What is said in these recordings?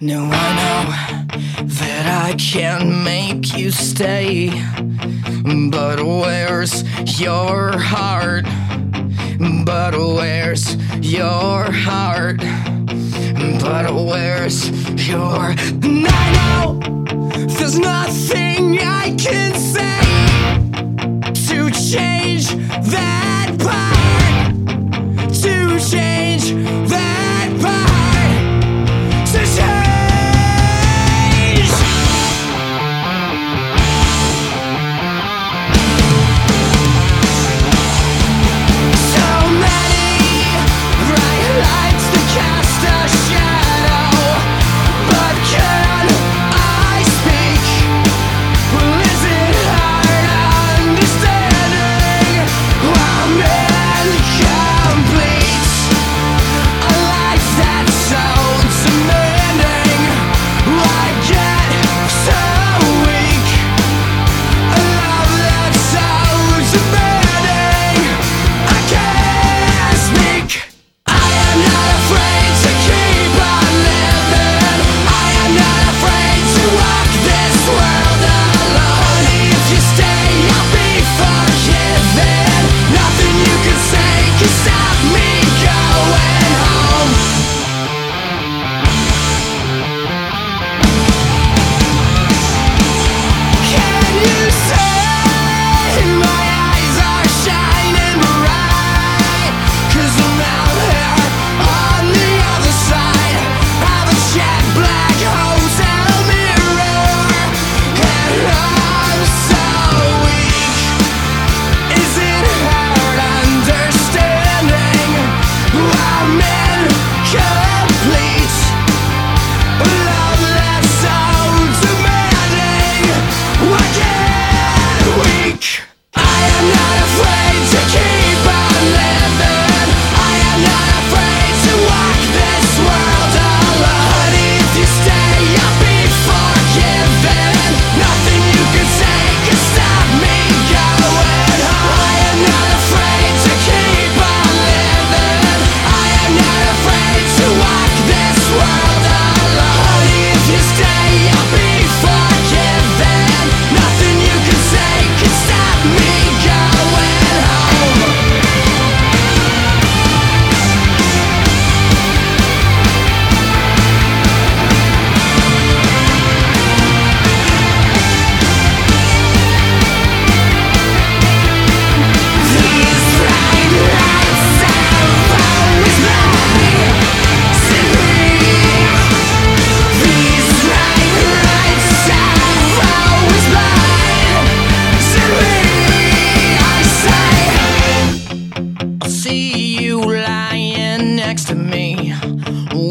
No, I know that I can't make you stay. But where's your heart? But where's your heart? But where's your. I know there's nothing.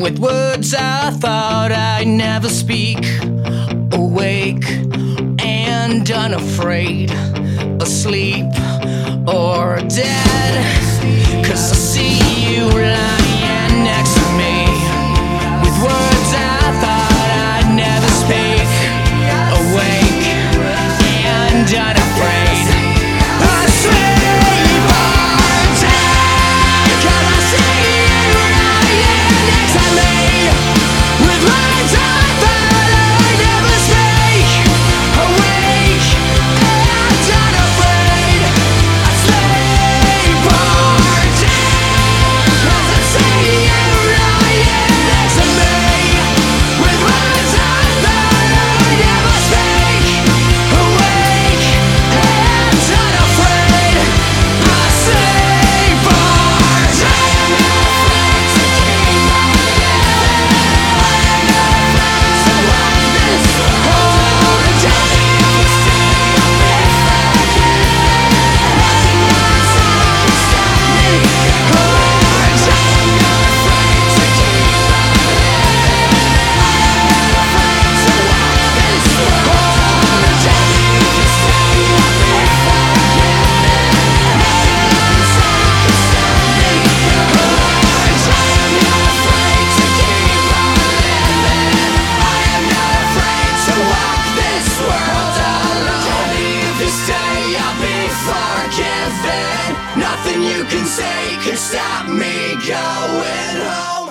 with words I thought I'd never speak. Awake and unafraid, asleep or dead. I'll be forgiven. Nothing you can say can stop me going home.